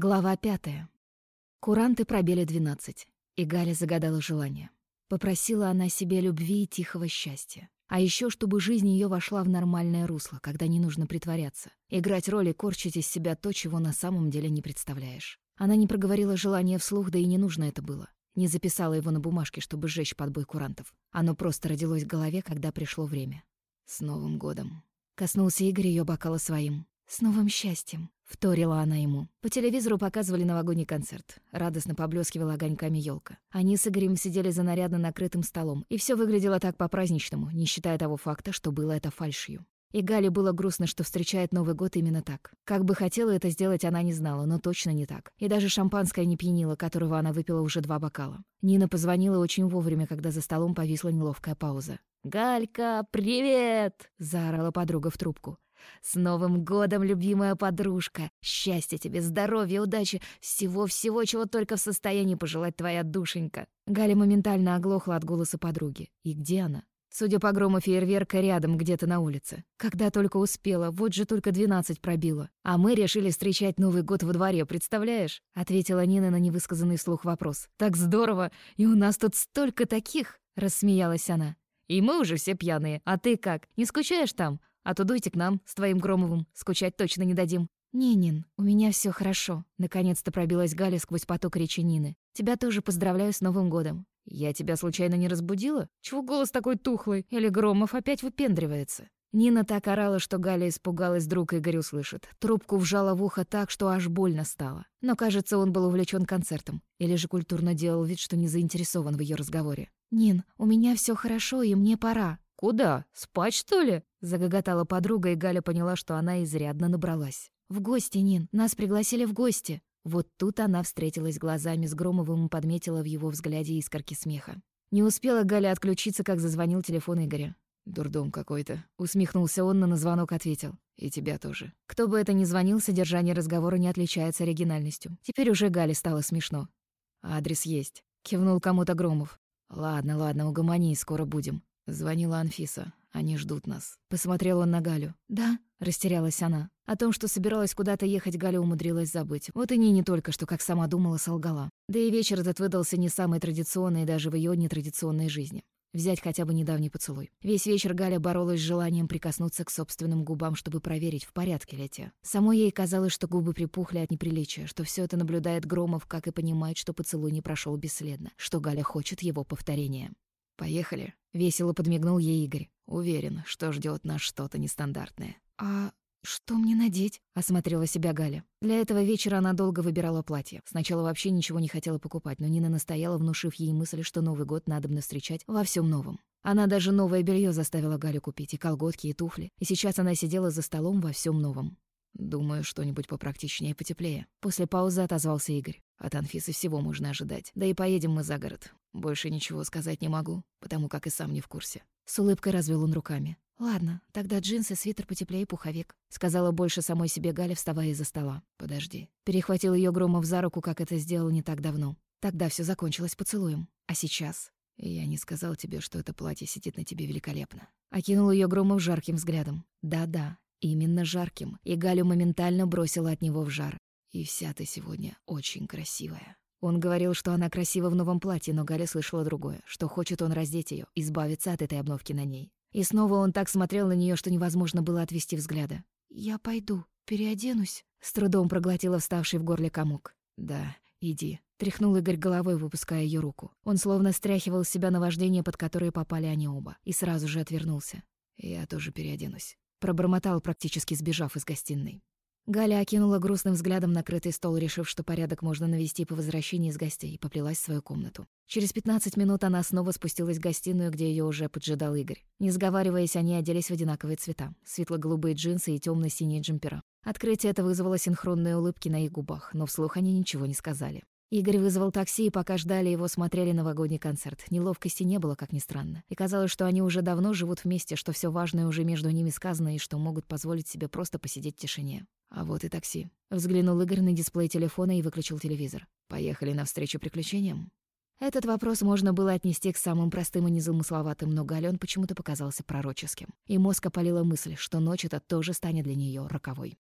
Глава пятая. Куранты пробили двенадцать, и Галя загадала желание. Попросила она себе любви и тихого счастья. А еще, чтобы жизнь ее вошла в нормальное русло, когда не нужно притворяться. Играть роль и корчить из себя то, чего на самом деле не представляешь. Она не проговорила желание вслух, да и не нужно это было. Не записала его на бумажке, чтобы сжечь под бой курантов. Оно просто родилось в голове, когда пришло время. «С Новым годом!» Коснулся Игорь ее бокала своим. «С новым счастьем!» — вторила она ему. По телевизору показывали новогодний концерт. Радостно поблескивала огоньками елка. Они с Игорем сидели за нарядно накрытым столом, и все выглядело так по-праздничному, не считая того факта, что было это фальшью. И Гале было грустно, что встречает Новый год именно так. Как бы хотела это сделать, она не знала, но точно не так. И даже шампанское не пьянило, которого она выпила уже два бокала. Нина позвонила очень вовремя, когда за столом повисла неловкая пауза. «Галька, привет!» — заорала подруга в трубку. С Новым годом, любимая подружка! Счастья тебе, здоровья, удачи, всего-всего, чего только в состоянии пожелать твоя душенька!» Галя моментально оглохла от голоса подруги. И где она? Судя по грому фейерверка, рядом, где-то на улице. Когда только успела, вот же только двенадцать пробило. А мы решили встречать Новый год во дворе, представляешь? Ответила Нина на невысказанный вслух вопрос. «Так здорово! И у нас тут столько таких!» Рассмеялась она. «И мы уже все пьяные. А ты как? Не скучаешь там? А то дуйте к нам с твоим Громовым, скучать точно не дадим». «Не, Нин, у меня все хорошо», — наконец-то пробилась Галя сквозь поток речи Нины. «Тебя тоже поздравляю с Новым годом. Я тебя случайно не разбудила? Чего голос такой тухлый? Или Громов опять выпендривается?» Нина так орала, что Галя испугалась, друг Игорь услышит. Трубку вжала в ухо так, что аж больно стало. Но, кажется, он был увлечен концертом. Или же культурно делал вид, что не заинтересован в ее разговоре. «Нин, у меня все хорошо, и мне пора», «Куда? Спать, что ли?» — загоготала подруга, и Галя поняла, что она изрядно набралась. «В гости, Нин, нас пригласили в гости». Вот тут она встретилась глазами с Громовым и подметила в его взгляде искорки смеха. Не успела Галя отключиться, как зазвонил телефон Игоря. «Дурдом какой-то», — усмехнулся он, но на звонок ответил. «И тебя тоже». Кто бы это ни звонил, содержание разговора не отличается оригинальностью. Теперь уже Гале стало смешно. «Адрес есть», — кивнул кому-то Громов. «Ладно, ладно, угомонись, скоро будем». Звонила Анфиса. Они ждут нас. Посмотрел он на Галю. «Да?» — растерялась она. О том, что собиралась куда-то ехать, Галя умудрилась забыть. Вот и не не только, что, как сама думала, солгала. Да и вечер этот выдался не самый традиционный даже в ее нетрадиционной жизни. Взять хотя бы недавний поцелуй. Весь вечер Галя боролась с желанием прикоснуться к собственным губам, чтобы проверить, в порядке ли те. Самой ей казалось, что губы припухли от неприличия, что все это наблюдает Громов, как и понимает, что поцелуй не прошел бесследно, что Галя хочет его повторения. «Поехали», — весело подмигнул ей Игорь. «Уверен, что ждет нас что-то нестандартное». «А что мне надеть?» — осмотрела себя Галя. Для этого вечера она долго выбирала платье. Сначала вообще ничего не хотела покупать, но Нина настояла, внушив ей мысль, что Новый год надо бы встречать во всем новом. Она даже новое белье заставила Галю купить, и колготки, и туфли. И сейчас она сидела за столом во всем новом. «Думаю, что-нибудь попрактичнее и потеплее». После паузы отозвался Игорь. «От Анфисы всего можно ожидать. Да и поедем мы за город. Больше ничего сказать не могу, потому как и сам не в курсе». С улыбкой развел он руками. «Ладно, тогда джинсы, свитер потеплее, пуховик», — сказала больше самой себе Галя, вставая из-за стола. «Подожди». Перехватил ее Громов за руку, как это сделал не так давно. Тогда все закончилось поцелуем. А сейчас? «Я не сказал тебе, что это платье сидит на тебе великолепно». Окинул ее Громов жарким взглядом. «Да-да, именно жарким». И Галю моментально бросила от него в жар. «И вся ты сегодня очень красивая». Он говорил, что она красива в новом платье, но Галя слышала другое, что хочет он раздеть ее, избавиться от этой обновки на ней. И снова он так смотрел на нее, что невозможно было отвести взгляда. «Я пойду, переоденусь», — с трудом проглотила вставший в горле комок. «Да, иди», — тряхнул Игорь головой, выпуская ее руку. Он словно стряхивал с себя наваждение, под которое попали они оба, и сразу же отвернулся. «Я тоже переоденусь», — пробормотал, практически сбежав из гостиной. Галя окинула грустным взглядом накрытый стол, решив, что порядок можно навести по возвращении из гостей, и поплелась в свою комнату. Через 15 минут она снова спустилась в гостиную, где ее уже поджидал Игорь. Не сговариваясь, они оделись в одинаковые цвета — светло-голубые джинсы и темно синие джемпера. Открытие это вызвало синхронные улыбки на их губах, но вслух они ничего не сказали. Игорь вызвал такси, и пока ждали его, смотрели новогодний концерт. Неловкости не было, как ни странно. И казалось, что они уже давно живут вместе, что все важное уже между ними сказано, и что могут позволить себе просто посидеть в тишине. А вот и такси. Взглянул Игорь на дисплей телефона и выключил телевизор. Поехали навстречу приключениям? Этот вопрос можно было отнести к самым простым и незамысловатым, но Галён почему-то показался пророческим. И мозг опалила мысль, что ночь эта тоже станет для нее роковой.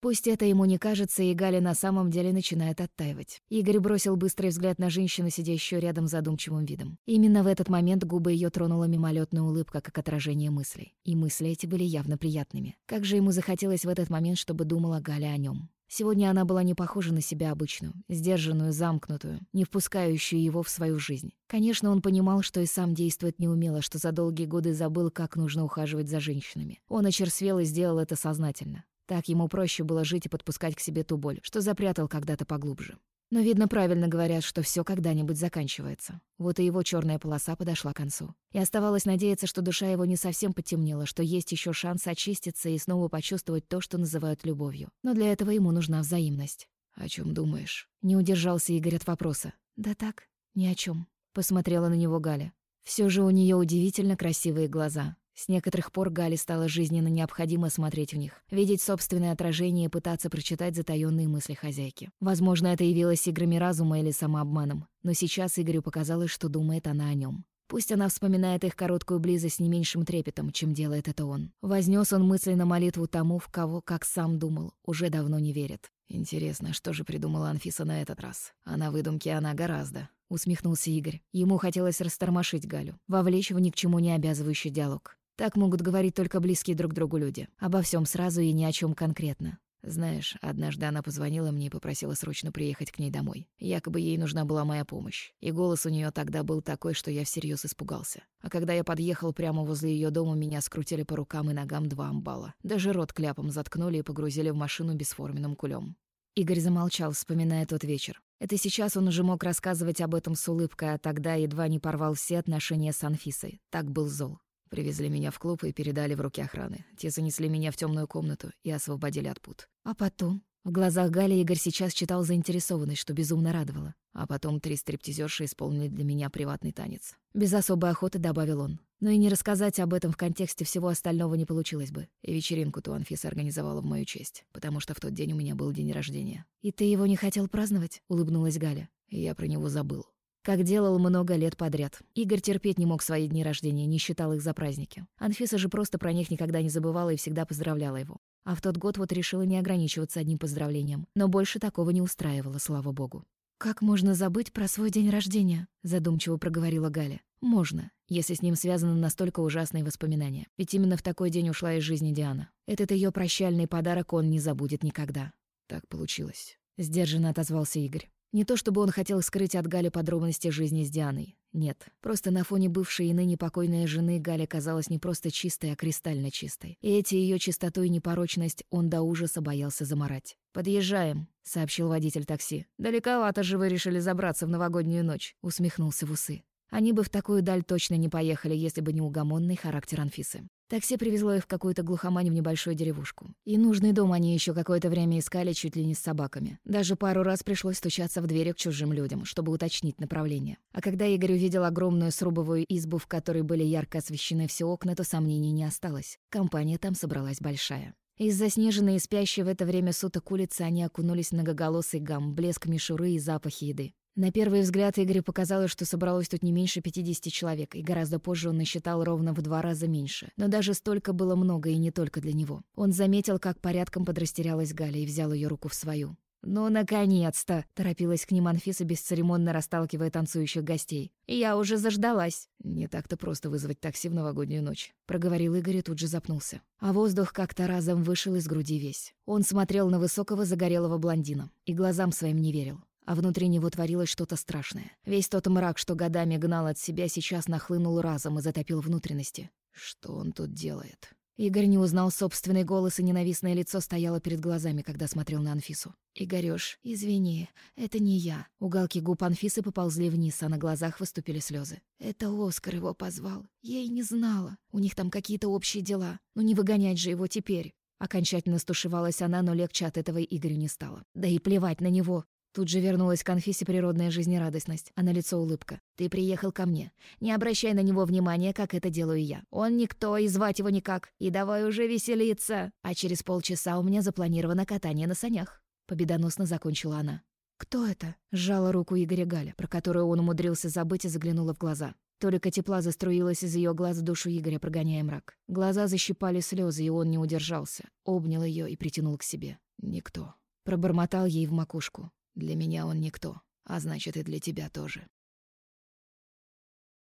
Пусть это ему не кажется, и Галя на самом деле начинает оттаивать. Игорь бросил быстрый взгляд на женщину, сидящую рядом с задумчивым видом. Именно в этот момент губы ее тронула мимолетная улыбка, как отражение мыслей. И мысли эти были явно приятными. Как же ему захотелось в этот момент, чтобы думала Галя о нем. Сегодня она была не похожа на себя обычную, сдержанную, замкнутую, не впускающую его в свою жизнь. Конечно, он понимал, что и сам действует неумело, что за долгие годы забыл, как нужно ухаживать за женщинами. Он очерствел и сделал это сознательно. Так ему проще было жить и подпускать к себе ту боль, что запрятал когда-то поглубже. Но, видно, правильно говорят, что все когда-нибудь заканчивается. Вот и его черная полоса подошла к концу. И оставалось надеяться, что душа его не совсем потемнела, что есть еще шанс очиститься и снова почувствовать то, что называют любовью. Но для этого ему нужна взаимность. «О чем думаешь?» Не удержался Игорь от вопроса. «Да так, ни о чем. посмотрела на него Галя. Все же у нее удивительно красивые глаза. С некоторых пор Гале стало жизненно необходимо смотреть в них, видеть собственное отражение и пытаться прочитать затаённые мысли хозяйки. Возможно, это явилось играми разума или самообманом, но сейчас Игорю показалось, что думает она о нем. Пусть она вспоминает их короткую близость не меньшим трепетом, чем делает это он. Вознес он мысленно молитву тому, в кого, как сам думал, уже давно не верит. Интересно, что же придумала Анфиса на этот раз? А на выдумке она гораздо. Усмехнулся Игорь. Ему хотелось растормошить Галю, вовлечь в ни к чему не обязывающий диалог. Так могут говорить только близкие друг другу люди. Обо всем сразу и ни о чем конкретно. Знаешь, однажды она позвонила мне и попросила срочно приехать к ней домой. Якобы ей нужна была моя помощь. И голос у нее тогда был такой, что я всерьез испугался. А когда я подъехал прямо возле ее дома, меня скрутили по рукам и ногам два амбала. Даже рот кляпом заткнули и погрузили в машину бесформенным кулем. Игорь замолчал, вспоминая тот вечер. Это сейчас он уже мог рассказывать об этом с улыбкой, а тогда едва не порвал все отношения с Анфисой. Так был зол. Привезли меня в клуб и передали в руки охраны. Те занесли меня в темную комнату и освободили от пут. А потом? В глазах Гали Игорь сейчас читал заинтересованность, что безумно радовало. А потом три стриптизерши исполнили для меня приватный танец. Без особой охоты добавил он. Но и не рассказать об этом в контексте всего остального не получилось бы. И вечеринку ту Анфиса организовала в мою честь, потому что в тот день у меня был день рождения. «И ты его не хотел праздновать?» — улыбнулась Галя. И я про него забыл. Как делал много лет подряд. Игорь терпеть не мог свои дни рождения, не считал их за праздники. Анфиса же просто про них никогда не забывала и всегда поздравляла его. А в тот год вот решила не ограничиваться одним поздравлением. Но больше такого не устраивало, слава богу. «Как можно забыть про свой день рождения?» — задумчиво проговорила Галя. «Можно, если с ним связаны настолько ужасные воспоминания. Ведь именно в такой день ушла из жизни Диана. Этот ее прощальный подарок он не забудет никогда». «Так получилось», — сдержанно отозвался Игорь. Не то чтобы он хотел скрыть от Гали подробности жизни с Дианой. Нет, просто на фоне бывшей и ныне покойной жены Галя казалась не просто чистой, а кристально чистой. И эти ее чистоту и непорочность он до ужаса боялся заморать. «Подъезжаем», — сообщил водитель такси. «Далековато же вы решили забраться в новогоднюю ночь», — усмехнулся в усы. Они бы в такую даль точно не поехали, если бы не угомонный характер Анфисы. Такси привезло их в какую-то глухомань в небольшую деревушку. И нужный дом они еще какое-то время искали чуть ли не с собаками. Даже пару раз пришлось стучаться в двери к чужим людям, чтобы уточнить направление. А когда Игорь увидел огромную срубовую избу, в которой были ярко освещены все окна, то сомнений не осталось. Компания там собралась большая. Из-за снежной и спящей в это время суток улицы они окунулись в многоголосый гам, блеск мишуры и запахи еды. На первый взгляд Игорю показалось, что собралось тут не меньше 50 человек, и гораздо позже он насчитал ровно в два раза меньше. Но даже столько было много, и не только для него. Он заметил, как порядком подрастерялась Галя, и взял ее руку в свою. «Ну, наконец-то!» — торопилась к ним Анфиса, бесцеремонно расталкивая танцующих гостей. «Я уже заждалась!» «Не так-то просто вызвать такси в новогоднюю ночь», — проговорил Игорь и тут же запнулся. А воздух как-то разом вышел из груди весь. Он смотрел на высокого загорелого блондина и глазам своим не верил а внутри него творилось что-то страшное. Весь тот мрак, что годами гнал от себя, сейчас нахлынул разом и затопил внутренности. Что он тут делает? Игорь не узнал собственный голос, и ненавистное лицо стояло перед глазами, когда смотрел на Анфису. «Игорёш, извини, это не я». Уголки губ Анфисы поползли вниз, а на глазах выступили слезы. «Это Оскар его позвал. Я и не знала. У них там какие-то общие дела. Ну не выгонять же его теперь». Окончательно стушевалась она, но легче от этого Игорю не стало. Да и плевать на него. Тут же вернулась к Анфисе природная жизнерадостность, а на лицо улыбка. «Ты приехал ко мне. Не обращай на него внимания, как это делаю я. Он никто, и звать его никак. И давай уже веселиться. А через полчаса у меня запланировано катание на санях». Победоносно закончила она. «Кто это?» — сжала руку Игоря Галя, про которую он умудрился забыть и заглянула в глаза. Только тепла заструилась из ее глаз душу Игоря, прогоняя мрак. Глаза защипали слезы, и он не удержался. Обнял ее и притянул к себе. никто. Пробормотал ей в макушку. Для меня он никто, а значит и для тебя тоже.